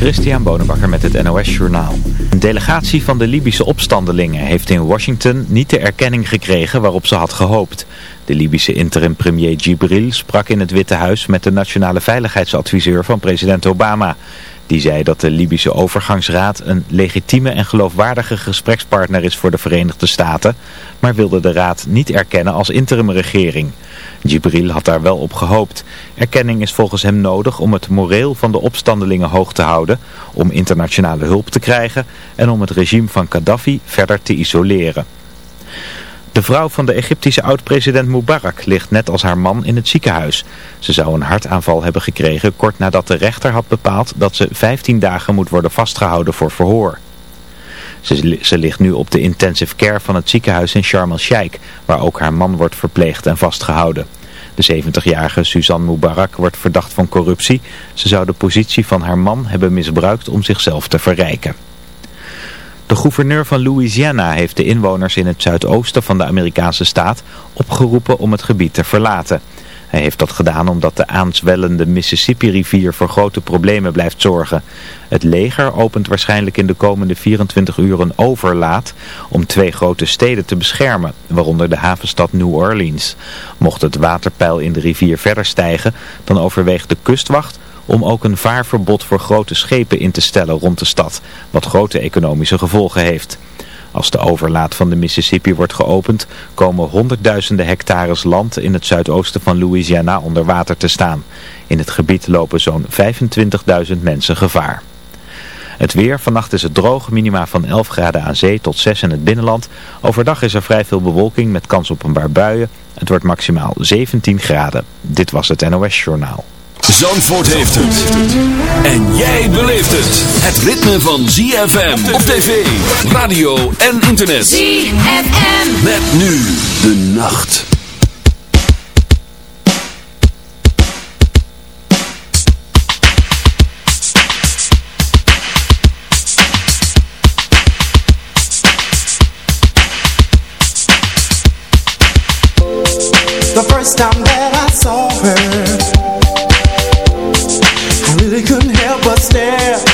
Christian Bonenbakker met het NOS Journaal. Een delegatie van de Libische opstandelingen heeft in Washington niet de erkenning gekregen waarop ze had gehoopt. De Libische interim-premier Gibril sprak in het Witte Huis met de nationale veiligheidsadviseur van president Obama. Die zei dat de Libische overgangsraad een legitieme en geloofwaardige gesprekspartner is voor de Verenigde Staten, maar wilde de raad niet erkennen als interimregering. Gibril had daar wel op gehoopt. Erkenning is volgens hem nodig om het moreel van de opstandelingen hoog te houden, om internationale hulp te krijgen en om het regime van Gaddafi verder te isoleren. De vrouw van de Egyptische oud-president Mubarak ligt net als haar man in het ziekenhuis. Ze zou een hartaanval hebben gekregen kort nadat de rechter had bepaald dat ze 15 dagen moet worden vastgehouden voor verhoor. Ze, ligt nu op de intensive care van het ziekenhuis in Sharm el-Sheikh, waar ook haar man wordt verpleegd en vastgehouden. De 70-jarige Suzanne Mubarak wordt verdacht van corruptie. Ze zou de positie van haar man hebben misbruikt om zichzelf te verrijken. De gouverneur van Louisiana heeft de inwoners in het zuidoosten van de Amerikaanse staat opgeroepen om het gebied te verlaten. Hij heeft dat gedaan omdat de aanzwellende Mississippi-rivier voor grote problemen blijft zorgen. Het leger opent waarschijnlijk in de komende 24 uur een overlaat om twee grote steden te beschermen, waaronder de havenstad New Orleans. Mocht het waterpeil in de rivier verder stijgen, dan overweegt de kustwacht om ook een vaarverbod voor grote schepen in te stellen rond de stad, wat grote economische gevolgen heeft. Als de overlaat van de Mississippi wordt geopend, komen honderdduizenden hectares land in het zuidoosten van Louisiana onder water te staan. In het gebied lopen zo'n 25.000 mensen gevaar. Het weer, vannacht is het droog, minima van 11 graden aan zee tot 6 in het binnenland. Overdag is er vrij veel bewolking met kans op een paar buien. Het wordt maximaal 17 graden. Dit was het NOS Journaal. Zandvoort heeft het. En jij beleeft het. Het ritme van ZFM op tv, radio en internet. ZFM. Met nu de nacht. The first time that I saw her really couldn't help but stare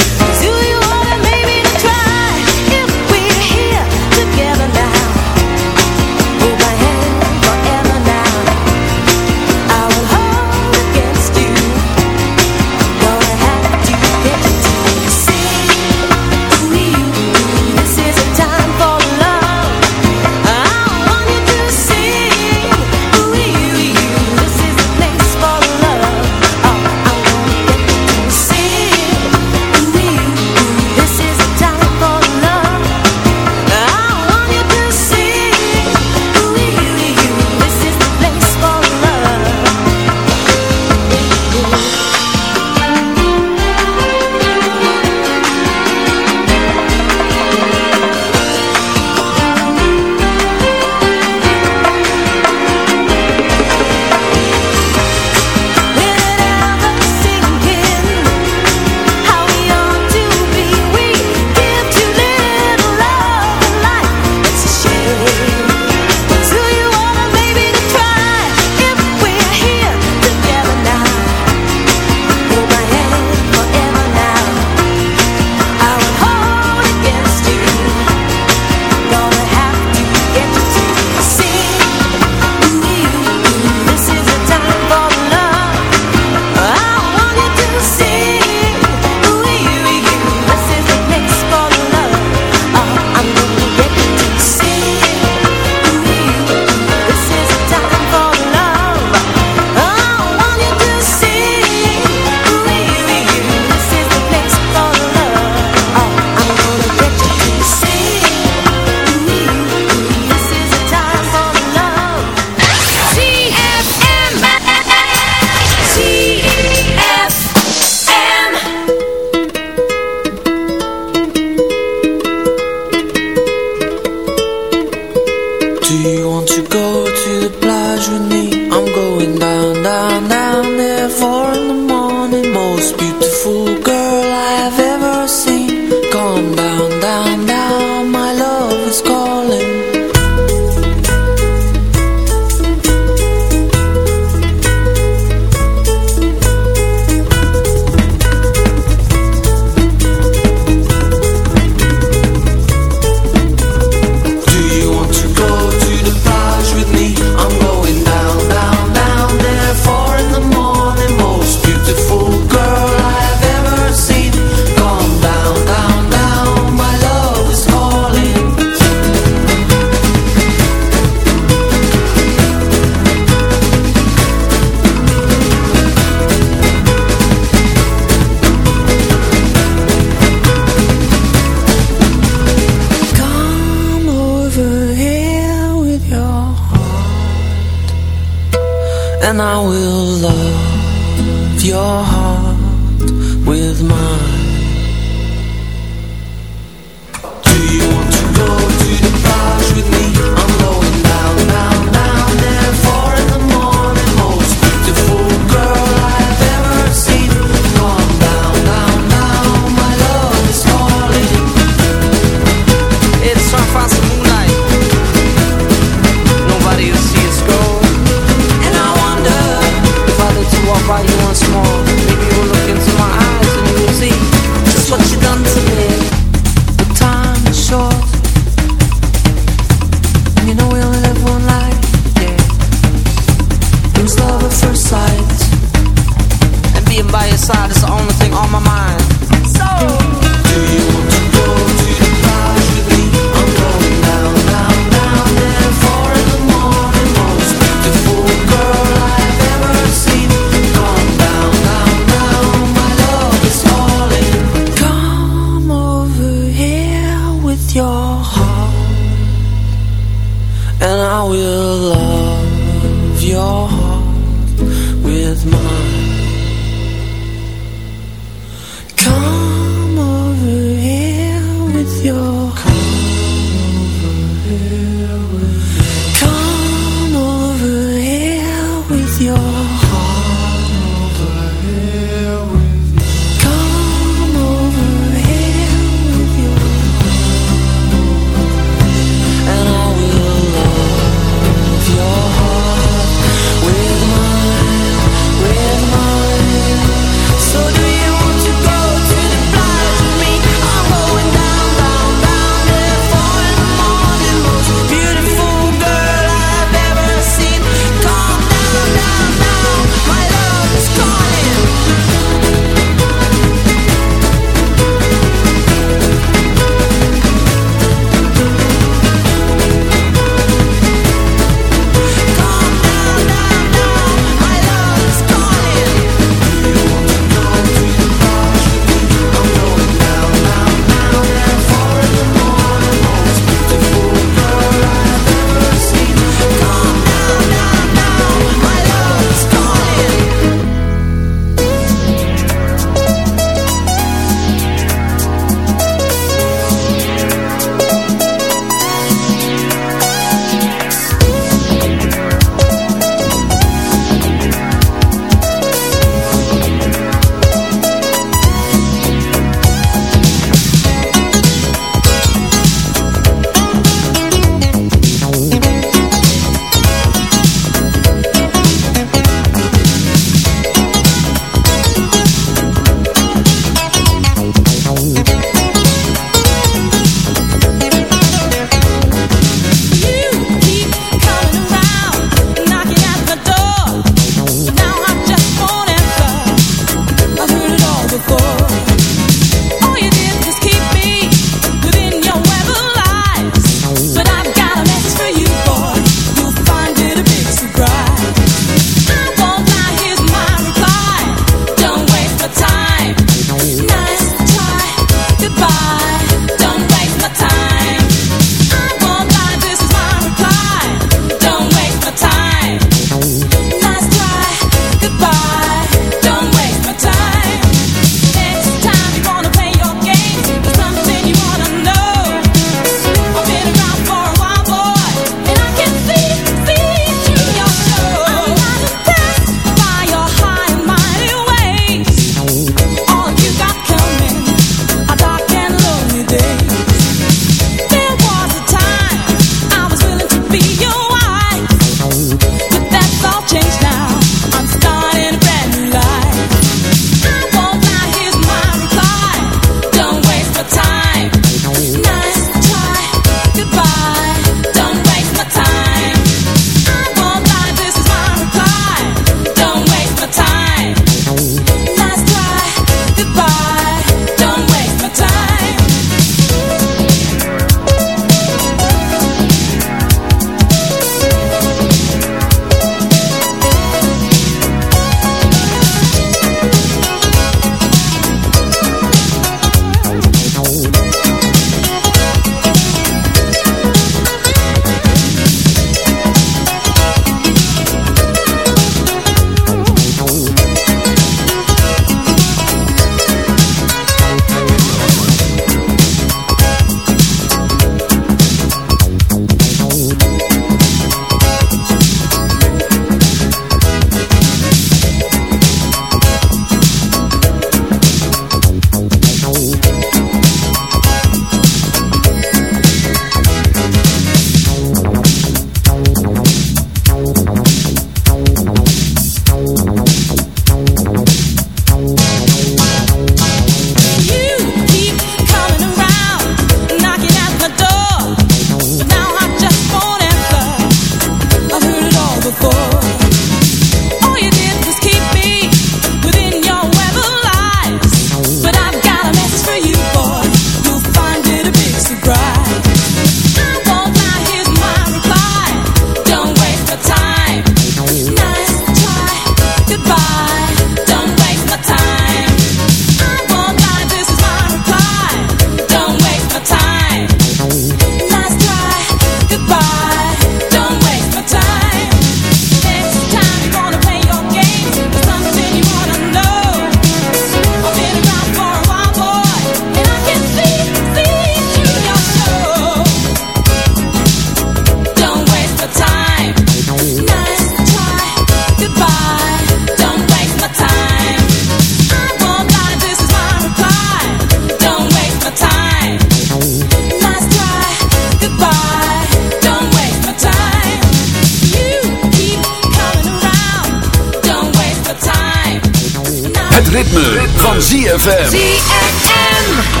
ZFM. ZFM.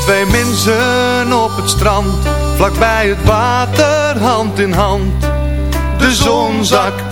Twee mensen op het strand, vlakbij het water, hand in hand. De zon zakt,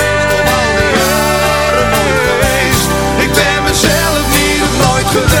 niet op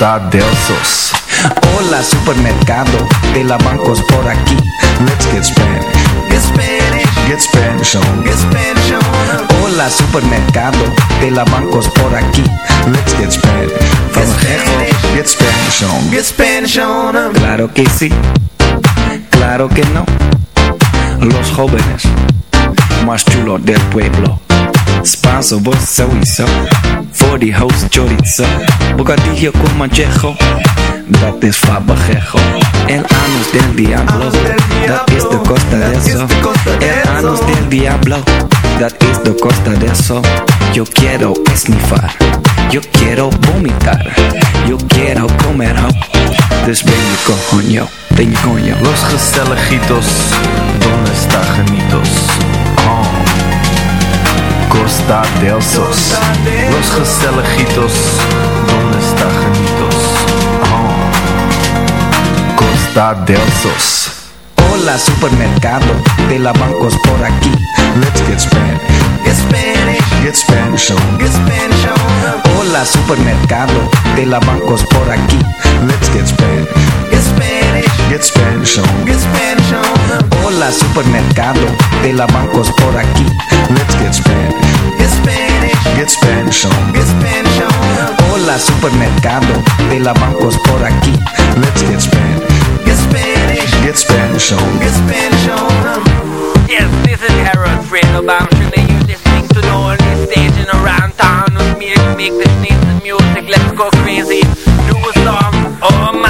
Hola supermercado de la bancos por aquí. Let's get Spanish. Get Spanish. Get Spanish on. Get Spanish on. Hola supermercado de la bancos por aquí. Let's get Spanish. From Get Get Spanish on. Get Spanish on. Claro que sí. Claro que no. Los jóvenes más chulos del pueblo. Spanso, sowieso. Voor die host chorizo. Bocadillo con manchejo. Dat is fabajejo. El anus del diablo. Dat is de costa de eso. El anus del diablo. Dat is de costa de eso. Yo quiero esnifar. Yo quiero vomitar. Yo quiero comer ho. Dus ben je coño. Ben je coño. Los Gestelejitos, ¿dónde está Janitos? Costa del Sos. Los Gestelejitos, ¿dónde está Janitos? Oh. Costa del Sos. Hola supermercado de la bancos por aquí. Let's get Spanish. Get Spanish. Get Spanish on. Get Spanish on. Hola supermercado de la bancos por aquí. Let's get Spanish. Get Spanish. Get Spanish on. Get Spanish on. Hola supermercado de la bancos por aquí. Let's get Spanish. Get Spanish. Get Spanish on. Get Spanish on. Hola supermercado de la bancos por aquí. Let's get Spanish. Get Spanish. Get Spanish on. Get Spanish on. Yes, this is Harold Fredo Bamshin and you're listening to the only station around town with me to make this nice music. Let's go crazy. Do a song. Oh my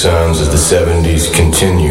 Sounds of the 70s continues.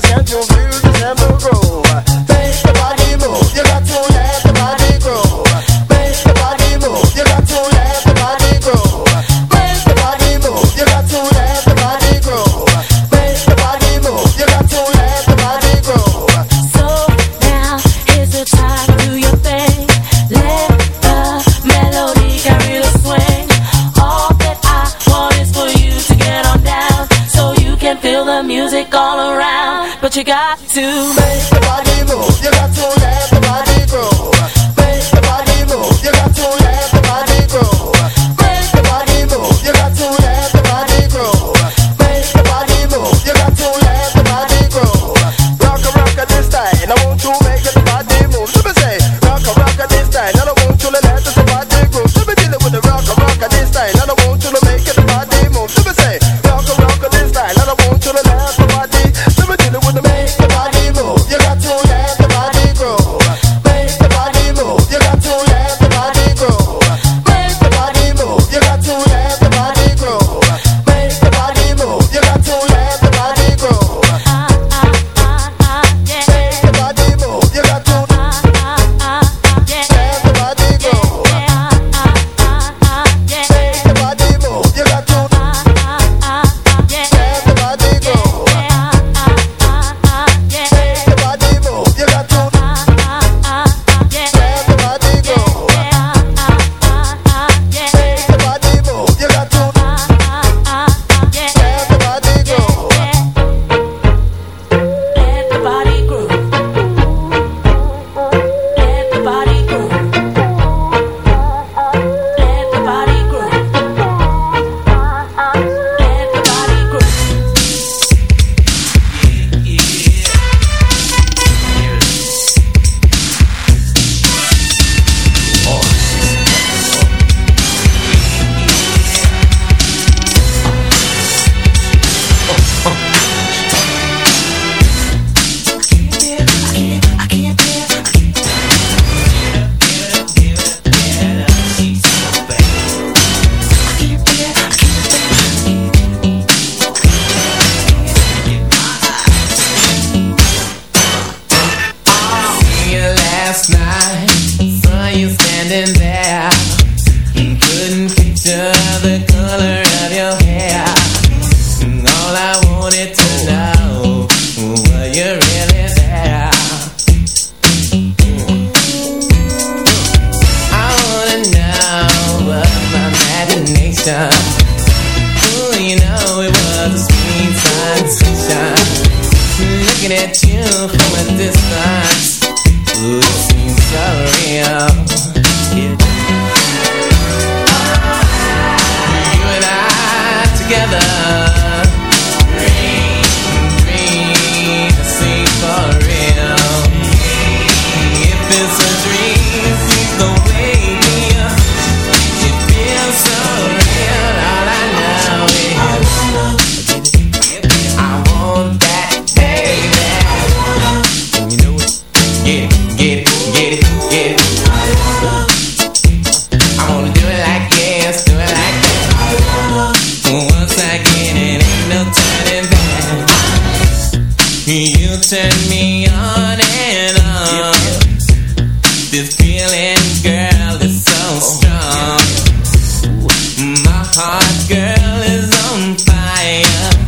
canción de un You turn me on and on. This feeling, girl, is so strong. My heart, girl, is on fire.